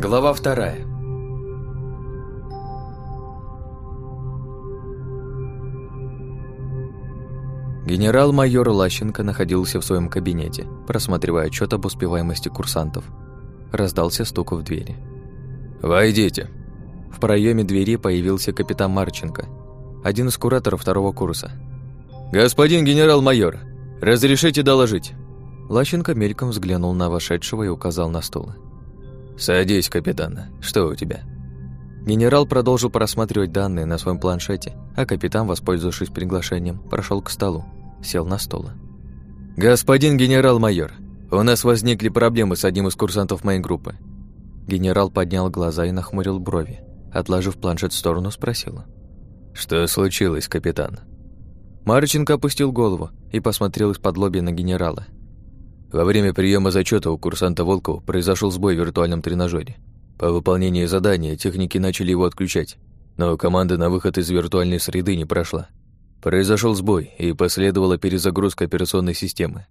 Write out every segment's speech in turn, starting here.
Глава вторая. Генерал-майор Лащенко находился в своем кабинете, просматривая отчет об успеваемости курсантов. Раздался стук в двери. «Войдите». В проеме двери появился капитан Марченко, один из кураторов второго курса. «Господин генерал-майор, разрешите доложить?» Лащенко мельком взглянул на вошедшего и указал на стул. «Садись, капитан. Что у тебя?» Генерал продолжил просматривать данные на своем планшете, а капитан, воспользовавшись приглашением, прошел к столу, сел на стол. «Господин генерал-майор, у нас возникли проблемы с одним из курсантов моей группы». Генерал поднял глаза и нахмурил брови. Отложив планшет в сторону, спросил. «Что случилось, капитан?» Марченко опустил голову и посмотрел из-под лобья на генерала. Во время приема зачета у курсанта Волкова произошел сбой в виртуальном тренажере. По выполнении задания техники начали его отключать, но команда на выход из виртуальной среды не прошла. Произошел сбой, и последовала перезагрузка операционной системы.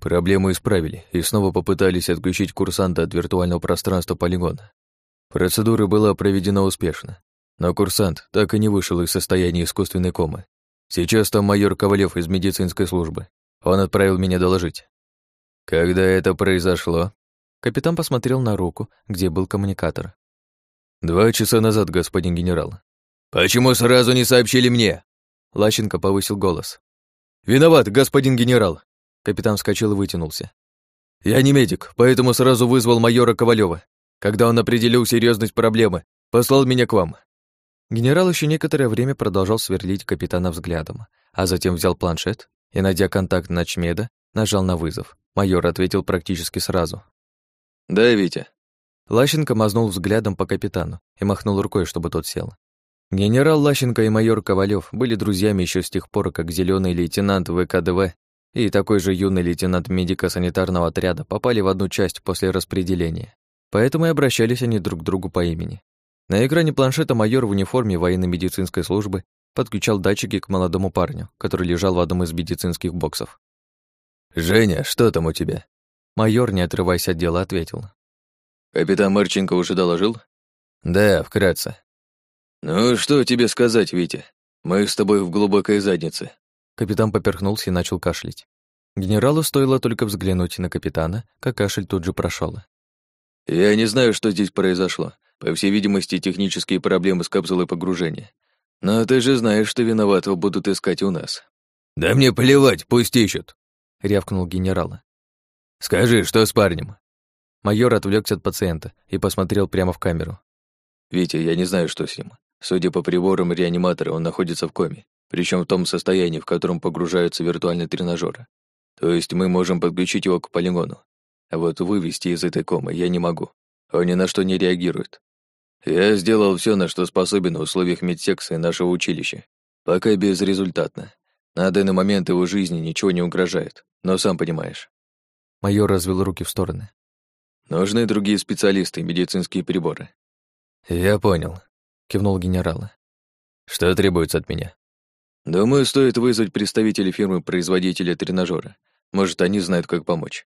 Проблему исправили и снова попытались отключить курсанта от виртуального пространства полигона. Процедура была проведена успешно, но курсант так и не вышел из состояния искусственной комы. Сейчас там майор Ковалев из медицинской службы. Он отправил меня доложить. Когда это произошло? Капитан посмотрел на руку, где был коммуникатор. Два часа назад, господин генерал. Почему сразу не сообщили мне? Лащенко повысил голос. Виноват, господин генерал. Капитан вскочил и вытянулся. Я не медик, поэтому сразу вызвал майора Ковалева. Когда он определил серьезность проблемы, послал меня к вам. Генерал еще некоторое время продолжал сверлить капитана взглядом, а затем взял планшет и, найдя контакт Начмеда, нажал на вызов. Майор ответил практически сразу. «Да, Витя». Лащенко мазнул взглядом по капитану и махнул рукой, чтобы тот сел. Генерал Лащенко и майор Ковалев были друзьями еще с тех пор, как зеленый лейтенант ВКДВ и такой же юный лейтенант медико-санитарного отряда попали в одну часть после распределения. Поэтому и обращались они друг к другу по имени. На экране планшета майор в униформе военно-медицинской службы подключал датчики к молодому парню, который лежал в одном из медицинских боксов. «Женя, что там у тебя?» Майор, не отрываясь от дела, ответил. «Капитан Марченко уже доложил?» «Да, вкратце». «Ну, что тебе сказать, Витя? Мы с тобой в глубокой заднице». Капитан поперхнулся и начал кашлять. Генералу стоило только взглянуть на капитана, как кашель тут же прошел. «Я не знаю, что здесь произошло. По всей видимости, технические проблемы с капсулой погружения. Но ты же знаешь, что виноватого будут искать у нас». «Да мне плевать, пусть ищут», — рявкнул генерал. «Скажи, что с парнем?» Майор отвлекся от пациента и посмотрел прямо в камеру. «Витя, я не знаю, что с ним. Судя по приборам реаниматора, он находится в коме, причем в том состоянии, в котором погружаются виртуальные тренажеры. То есть мы можем подключить его к полигону. А вот вывести из этой комы я не могу. Он ни на что не реагирует. Я сделал все, на что способен в условиях медсекции нашего училища. Пока безрезультатно. На данный момент его жизни ничего не угрожает, но сам понимаешь. Майор развел руки в стороны. Нужны другие специалисты, медицинские приборы. Я понял, кивнул генерал. Что требуется от меня? Думаю, стоит вызвать представителей фирмы-производителя тренажера. Может, они знают, как помочь.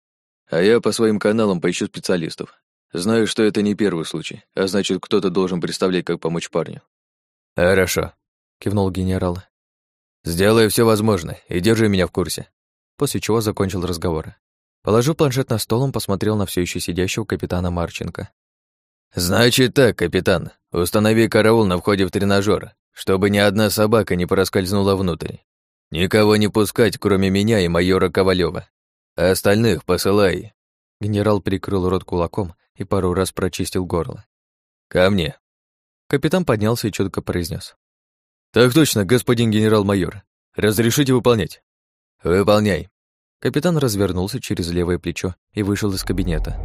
А я по своим каналам поищу специалистов. Знаю, что это не первый случай, а значит, кто-то должен представлять, как помочь парню. Хорошо, кивнул генерал. «Сделаю все возможное и держи меня в курсе». После чего закончил разговор. Положив планшет на стол, он посмотрел на все еще сидящего капитана Марченко. «Значит так, капитан, установи караул на входе в тренажер, чтобы ни одна собака не проскользнула внутрь. Никого не пускать, кроме меня и майора Ковалева. А остальных посылай». Генерал прикрыл рот кулаком и пару раз прочистил горло. «Ко мне». Капитан поднялся и четко произнес: «Так точно, господин генерал-майор. Разрешите выполнять?» «Выполняй». Капитан развернулся через левое плечо и вышел из кабинета.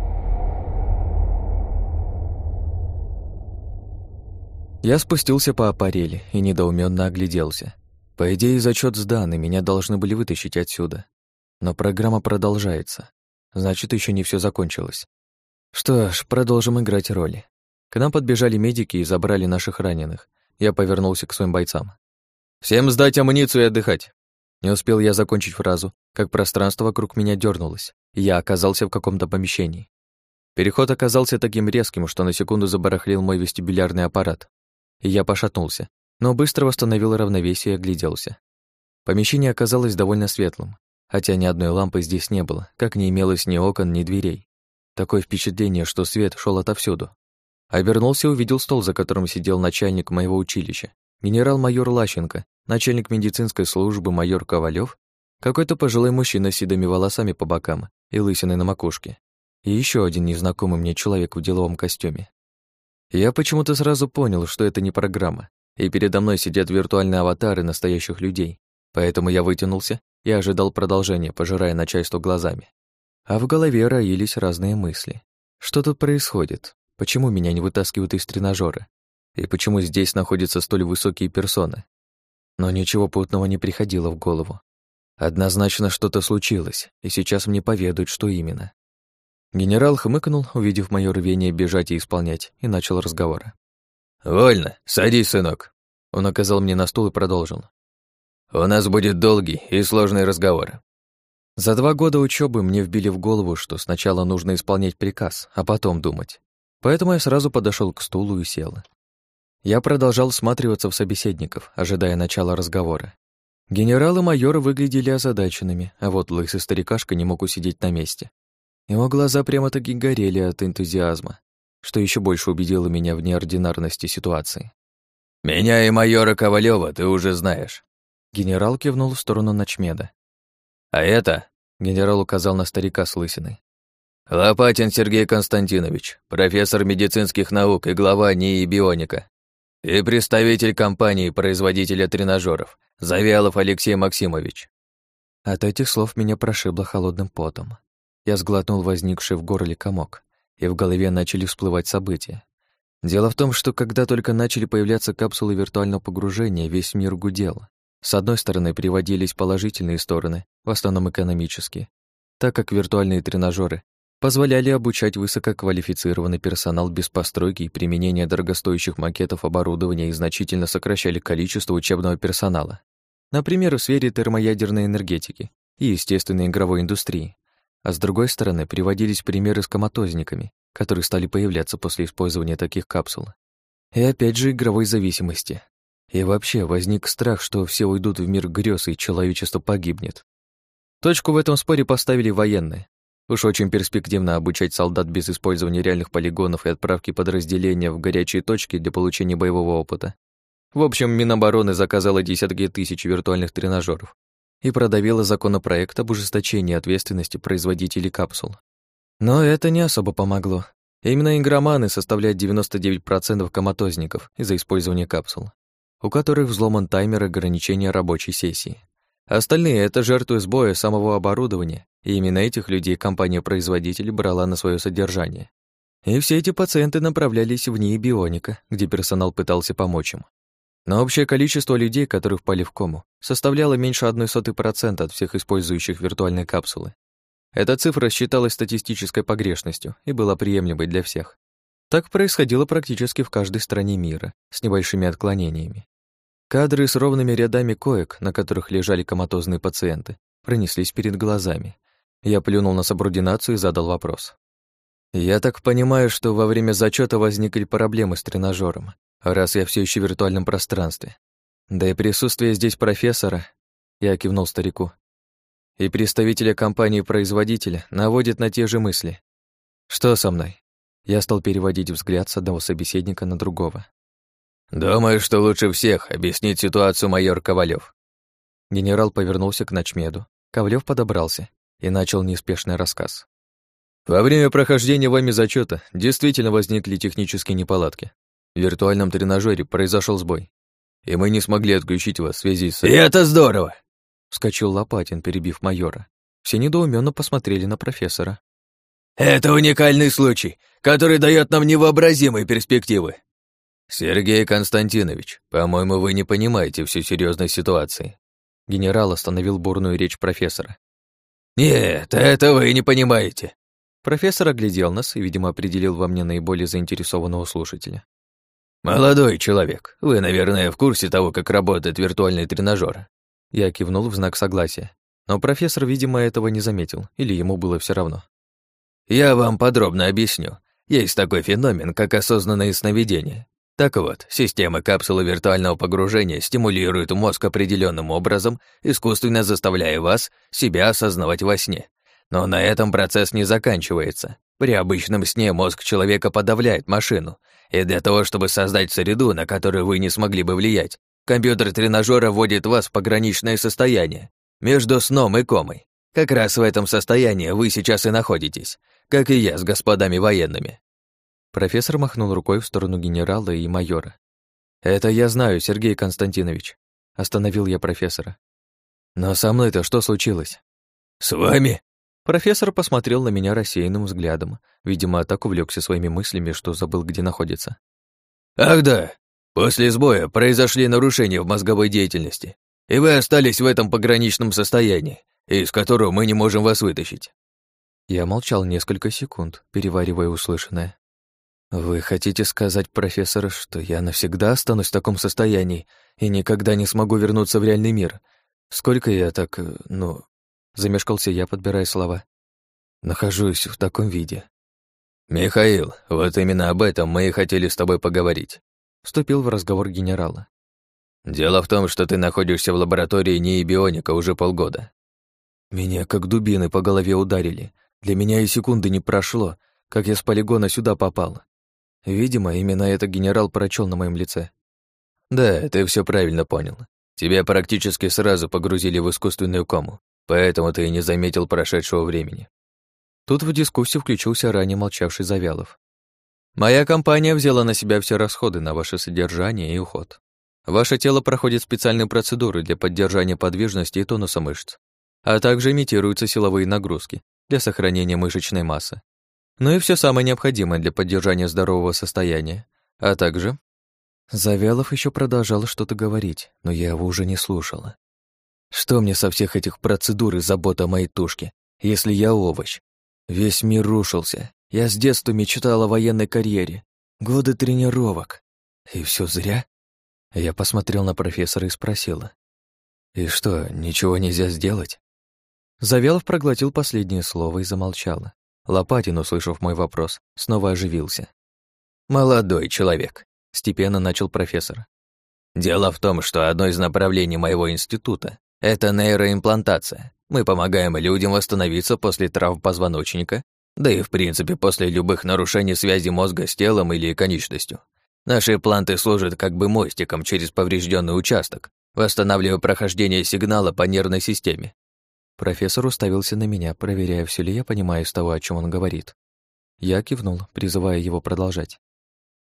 Я спустился по аппарели и недоуменно огляделся. По идее, зачет сдан, и меня должны были вытащить отсюда. Но программа продолжается. Значит, еще не все закончилось. Что ж, продолжим играть роли. К нам подбежали медики и забрали наших раненых. Я повернулся к своим бойцам. «Всем сдать амуницию и отдыхать!» Не успел я закончить фразу, как пространство вокруг меня дернулось, и я оказался в каком-то помещении. Переход оказался таким резким, что на секунду забарахлил мой вестибулярный аппарат. И я пошатнулся, но быстро восстановил равновесие и огляделся. Помещение оказалось довольно светлым, хотя ни одной лампы здесь не было, как не имелось ни окон, ни дверей. Такое впечатление, что свет шел отовсюду. Обернулся и увидел стол, за которым сидел начальник моего училища, генерал-майор Лащенко, начальник медицинской службы майор Ковалев, какой-то пожилой мужчина с седыми волосами по бокам и лысиной на макушке, и еще один незнакомый мне человек в деловом костюме. Я почему-то сразу понял, что это не программа, и передо мной сидят виртуальные аватары настоящих людей, поэтому я вытянулся и ожидал продолжения, пожирая начальство глазами. А в голове роились разные мысли. Что тут происходит? Почему меня не вытаскивают из тренажера? И почему здесь находятся столь высокие персоны? Но ничего путного не приходило в голову. Однозначно что-то случилось, и сейчас мне поведают, что именно. Генерал хмыкнул, увидев моё рвение бежать и исполнять, и начал разговор. «Вольно, садись, сынок». Он оказал мне на стул и продолжил. «У нас будет долгий и сложный разговор». За два года учебы мне вбили в голову, что сначала нужно исполнять приказ, а потом думать. Поэтому я сразу подошел к стулу и сел. Я продолжал всматриваться в собеседников, ожидая начала разговора. Генералы и майоры выглядели озадаченными, а вот лысый старикашка не мог усидеть на месте. Его глаза прямо-таки горели от энтузиазма, что еще больше убедило меня в неординарности ситуации. «Меня и майора Ковалева ты уже знаешь». Генерал кивнул в сторону Ночмеда. «А это?» — генерал указал на старика с лысиной. «Лопатин Сергей Константинович, профессор медицинских наук и глава НИИ Бионика. И представитель компании-производителя тренажеров, Завиалов Алексей Максимович». От этих слов меня прошибло холодным потом. Я сглотнул возникший в горле комок, и в голове начали всплывать события. Дело в том, что когда только начали появляться капсулы виртуального погружения, весь мир гудел. С одной стороны, приводились положительные стороны, в основном экономические, так как виртуальные тренажеры позволяли обучать высококвалифицированный персонал без постройки и применения дорогостоящих макетов оборудования и значительно сокращали количество учебного персонала. Например, в сфере термоядерной энергетики и естественной игровой индустрии. А с другой стороны, приводились примеры с коматозниками, которые стали появляться после использования таких капсул. И опять же игровой зависимости. И вообще возник страх, что все уйдут в мир грез и человечество погибнет. Точку в этом споре поставили военные. Уж очень перспективно обучать солдат без использования реальных полигонов и отправки подразделения в горячие точки для получения боевого опыта. В общем, Минобороны заказала десятки тысяч виртуальных тренажеров, и продавила законопроект об ужесточении ответственности производителей капсул. Но это не особо помогло. Именно игроманы составляют 99% коматозников из-за использования капсул, у которых взломан таймер ограничения рабочей сессии. Остальные — это жертвы сбоя самого оборудования, и именно этих людей компания-производитель брала на свое содержание. И все эти пациенты направлялись в НИИ Бионика, где персонал пытался помочь им. Но общее количество людей, которые впали в кому, составляло меньше 0,01% от всех использующих виртуальные капсулы. Эта цифра считалась статистической погрешностью и была приемлемой для всех. Так происходило практически в каждой стране мира, с небольшими отклонениями. Кадры с ровными рядами коек, на которых лежали коматозные пациенты, пронеслись перед глазами. Я плюнул на субординацию и задал вопрос. «Я так понимаю, что во время зачета возникли проблемы с тренажером, раз я все еще в виртуальном пространстве. Да и присутствие здесь профессора, я кивнул старику, и представителя компании-производителя наводит на те же мысли. Что со мной? Я стал переводить взгляд с одного собеседника на другого. «Думаю, что лучше всех объяснить ситуацию майор Ковалев. Генерал повернулся к ночмеду. Ковалев подобрался и начал неспешный рассказ. Во время прохождения вами зачета действительно возникли технические неполадки. В виртуальном тренажере произошел сбой, и мы не смогли отключить вас в связи с... «И это здорово!» — вскочил Лопатин, перебив майора. Все недоуменно посмотрели на профессора. «Это уникальный случай, который дает нам невообразимые перспективы!» «Сергей Константинович, по-моему, вы не понимаете всю серьезность ситуации». Генерал остановил бурную речь профессора. «Нет, это вы не понимаете». Профессор оглядел нас и, видимо, определил во мне наиболее заинтересованного слушателя. «Молодой человек, вы, наверное, в курсе того, как работает виртуальный тренажер?» Я кивнул в знак согласия, но профессор, видимо, этого не заметил, или ему было все равно. Я вам подробно объясню. Есть такой феномен, как осознанное сновидение. Так вот, система капсулы виртуального погружения стимулирует мозг определенным образом, искусственно заставляя вас себя осознавать во сне. Но на этом процесс не заканчивается. При обычном сне мозг человека подавляет машину, и для того, чтобы создать среду, на которую вы не смогли бы влиять, компьютер тренажера вводит вас в пограничное состояние между сном и комой. Как раз в этом состоянии вы сейчас и находитесь, как и я с господами военными. Профессор махнул рукой в сторону генерала и майора. «Это я знаю, Сергей Константинович», — остановил я профессора. «Но со мной-то что случилось?» «С вами?» Профессор посмотрел на меня рассеянным взглядом, видимо, так увлекся своими мыслями, что забыл, где находится. «Ах да, после сбоя произошли нарушения в мозговой деятельности, и вы остались в этом пограничном состоянии, из которого мы не можем вас вытащить». Я молчал несколько секунд, переваривая услышанное. «Вы хотите сказать, профессор, что я навсегда останусь в таком состоянии и никогда не смогу вернуться в реальный мир? Сколько я так, э, ну...» Замешкался я, подбирая слова. «Нахожусь в таком виде». «Михаил, вот именно об этом мы и хотели с тобой поговорить», вступил в разговор генерала. «Дело в том, что ты находишься в лаборатории НИИ Бионика уже полгода». Меня как дубины по голове ударили. Для меня и секунды не прошло, как я с полигона сюда попал. Видимо, именно это генерал прочел на моем лице. Да, ты все правильно понял. Тебя практически сразу погрузили в искусственную кому, поэтому ты и не заметил прошедшего времени. Тут в дискуссию включился ранее молчавший Завялов. Моя компания взяла на себя все расходы на ваше содержание и уход. Ваше тело проходит специальные процедуры для поддержания подвижности и тонуса мышц, а также имитируются силовые нагрузки для сохранения мышечной массы но и все самое необходимое для поддержания здорового состояния, а также... Завялов еще продолжал что-то говорить, но я его уже не слушала. Что мне со всех этих процедур и забот о моей тушке, если я овощ? Весь мир рушился. Я с детства мечтала о военной карьере. Годы тренировок. И все зря? Я посмотрел на профессора и спросила. «И что, ничего нельзя сделать?» Завялов проглотил последнее слово и замолчал. Лопатин, услышав мой вопрос, снова оживился. «Молодой человек», — степенно начал профессор. «Дело в том, что одно из направлений моего института — это нейроимплантация. Мы помогаем людям восстановиться после травм позвоночника, да и, в принципе, после любых нарушений связи мозга с телом или конечностью. Наши импланты служат как бы мостиком через поврежденный участок, восстанавливая прохождение сигнала по нервной системе. Профессор уставился на меня, проверяя, все ли я понимаю из того, о чем он говорит. Я кивнул, призывая его продолжать.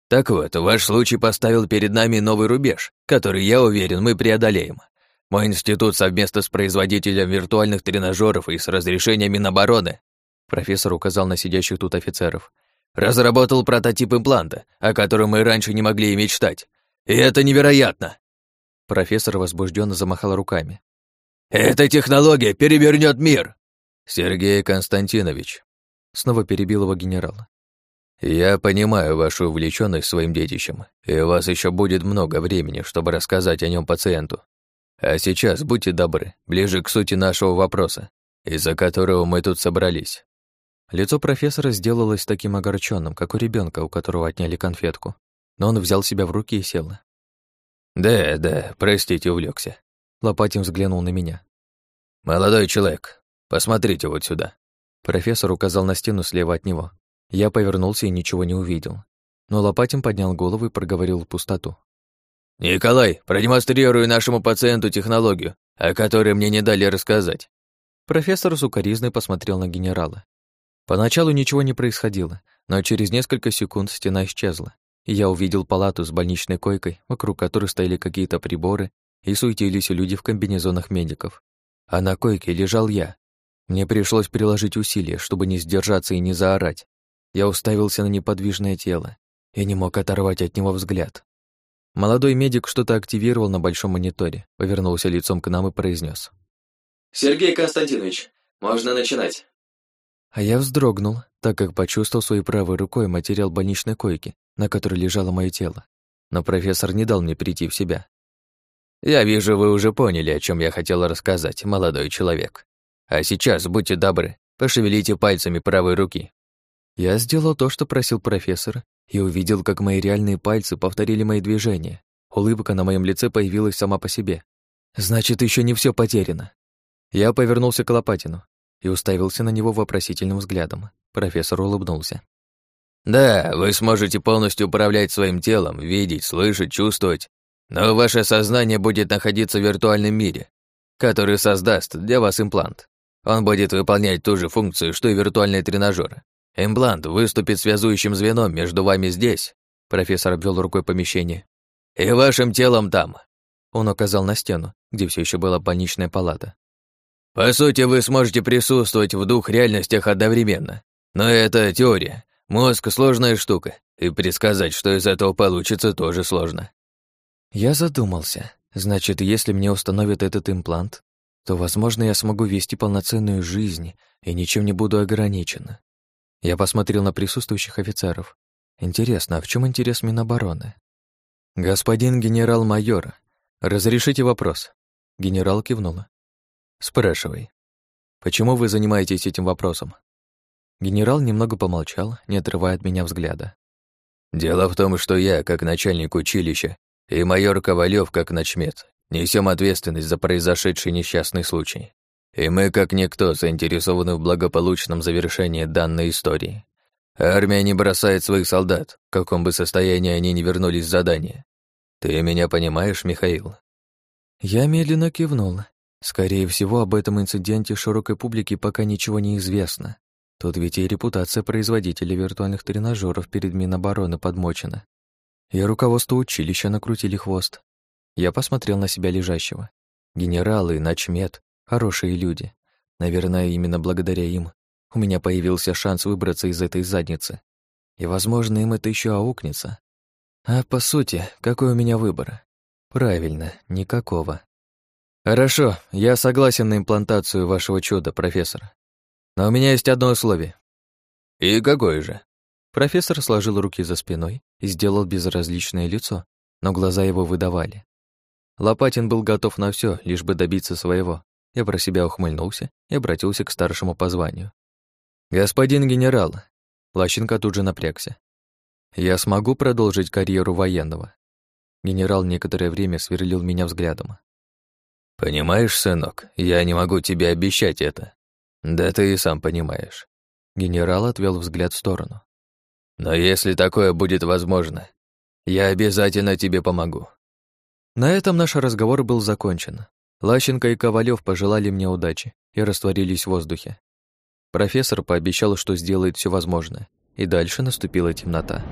«Так вот, ваш случай поставил перед нами новый рубеж, который, я уверен, мы преодолеем. Мой институт совместно с производителем виртуальных тренажеров и с разрешения Минобороны, профессор указал на сидящих тут офицеров, разработал прототип импланта, о котором мы раньше не могли и мечтать. И это невероятно!» Профессор возбужденно замахал руками. Эта технология перевернет мир!» «Сергей Константинович», — снова перебил его генерал. «Я понимаю вашу увлеченность своим детищем, и у вас еще будет много времени, чтобы рассказать о нем пациенту. А сейчас будьте добры, ближе к сути нашего вопроса, из-за которого мы тут собрались». Лицо профессора сделалось таким огорченным, как у ребенка, у которого отняли конфетку. Но он взял себя в руки и сел. «Да, да, простите, увлекся. Лопатин взглянул на меня. «Молодой человек, посмотрите вот сюда». Профессор указал на стену слева от него. Я повернулся и ничего не увидел. Но Лопатин поднял голову и проговорил в пустоту. «Николай, продемонстрирую нашему пациенту технологию, о которой мне не дали рассказать». Профессор сукоризной посмотрел на генерала. Поначалу ничего не происходило, но через несколько секунд стена исчезла, и я увидел палату с больничной койкой, вокруг которой стояли какие-то приборы и суетились люди в комбинезонах медиков. А на койке лежал я. Мне пришлось приложить усилия, чтобы не сдержаться и не заорать. Я уставился на неподвижное тело и не мог оторвать от него взгляд. Молодой медик что-то активировал на большом мониторе, повернулся лицом к нам и произнес: «Сергей Константинович, можно начинать». А я вздрогнул, так как почувствовал своей правой рукой материал больничной койки, на которой лежало мое тело. Но профессор не дал мне прийти в себя. Я вижу, вы уже поняли, о чем я хотел рассказать, молодой человек. А сейчас, будьте добры, пошевелите пальцами правой руки. Я сделал то, что просил профессор, и увидел, как мои реальные пальцы повторили мои движения. Улыбка на моем лице появилась сама по себе. Значит, еще не все потеряно. Я повернулся к Лопатину и уставился на него вопросительным взглядом. Профессор улыбнулся. «Да, вы сможете полностью управлять своим телом, видеть, слышать, чувствовать, но ваше сознание будет находиться в виртуальном мире, который создаст для вас имплант. Он будет выполнять ту же функцию, что и виртуальные тренажеры. Имплант выступит связующим звеном между вами здесь, профессор обвел рукой помещение, и вашим телом там. Он указал на стену, где все еще была больничная палата. По сути, вы сможете присутствовать в двух реальностях одновременно. Но это теория. Мозг — сложная штука, и предсказать, что из этого получится, тоже сложно. Я задумался. Значит, если мне установят этот имплант, то, возможно, я смогу вести полноценную жизнь и ничем не буду ограничен. Я посмотрел на присутствующих офицеров. Интересно, а в чем интерес Минобороны? «Господин генерал-майор, разрешите вопрос?» Генерал кивнула. «Спрашивай. Почему вы занимаетесь этим вопросом?» Генерал немного помолчал, не отрывая от меня взгляда. «Дело в том, что я, как начальник училища, и майор Ковалев, как начмет, несем ответственность за произошедший несчастный случай. И мы, как никто, заинтересованы в благополучном завершении данной истории. Армия не бросает своих солдат, в каком бы состоянии они ни вернулись с задания. Ты меня понимаешь, Михаил?» Я медленно кивнул. Скорее всего, об этом инциденте широкой публике пока ничего не известно. Тут ведь и репутация производителей виртуальных тренажеров перед Минобороны подмочена. И руководство училища накрутили хвост. Я посмотрел на себя лежащего. Генералы, начмет, Хорошие люди. Наверное, именно благодаря им у меня появился шанс выбраться из этой задницы. И, возможно, им это еще аукнется. А по сути, какой у меня выбор? Правильно, никакого. Хорошо, я согласен на имплантацию вашего чуда, профессор. Но у меня есть одно условие. И какое же? Профессор сложил руки за спиной сделал безразличное лицо, но глаза его выдавали. Лопатин был готов на все, лишь бы добиться своего. Я про себя ухмыльнулся и обратился к старшему по званию. «Господин генерал!» Лащенко тут же напрягся. «Я смогу продолжить карьеру военного?» Генерал некоторое время сверлил меня взглядом. «Понимаешь, сынок, я не могу тебе обещать это. Да ты и сам понимаешь». Генерал отвел взгляд в сторону. «Но если такое будет возможно, я обязательно тебе помогу». На этом наш разговор был закончен. Лащенко и Ковалев пожелали мне удачи и растворились в воздухе. Профессор пообещал, что сделает все возможное, и дальше наступила темнота.